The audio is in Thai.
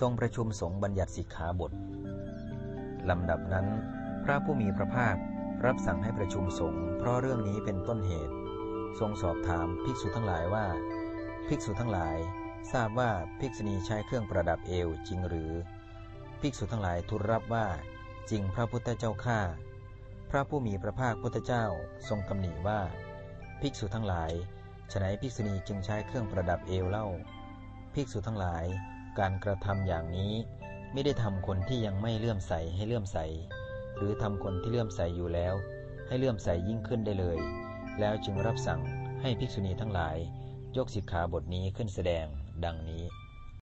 ทรงประชุมสงฆ์บัญญัติสิกขาบทลำดับนั้น พระผู้มีพระภาครับสั่งให้ประชุมสงฆ์เพราะเรื่องนี้เป็นต้นเหตุ ทรงสอบถามภิกษุทั้งหลายว่า ภิกษุทั้งหลาย ทราบว่าภิกษุณีใช้เครื่องประดับเอวจริงหรือ ภิกษุทั้งหลายทูลรับว่า จริงพระพุทธเจ้าข้าพระผู้มีพระภาคพุทธเจ้าทรงตำหนิว่า ภิกษุทั้งหลายฉนัยภิกษุณีจึงใช้เครื่องประดับเอวเล่า ภิกษุทั้งหลาย การกระทำอย่างนี้ ไม่ได้ทำคนที่ยังไม่เลื่อมใสให้เลื่อมใส หรือทำคนที่เลื่อมใสอยู่แล้ว ให้เลื่อมใสยิ่งขึ้นได้เลย แล้วจึงรับสั่งให้ภิกษุณีทั้งหลาย ยกสิกขาบทนี้ขึ้นแสดงดังนี้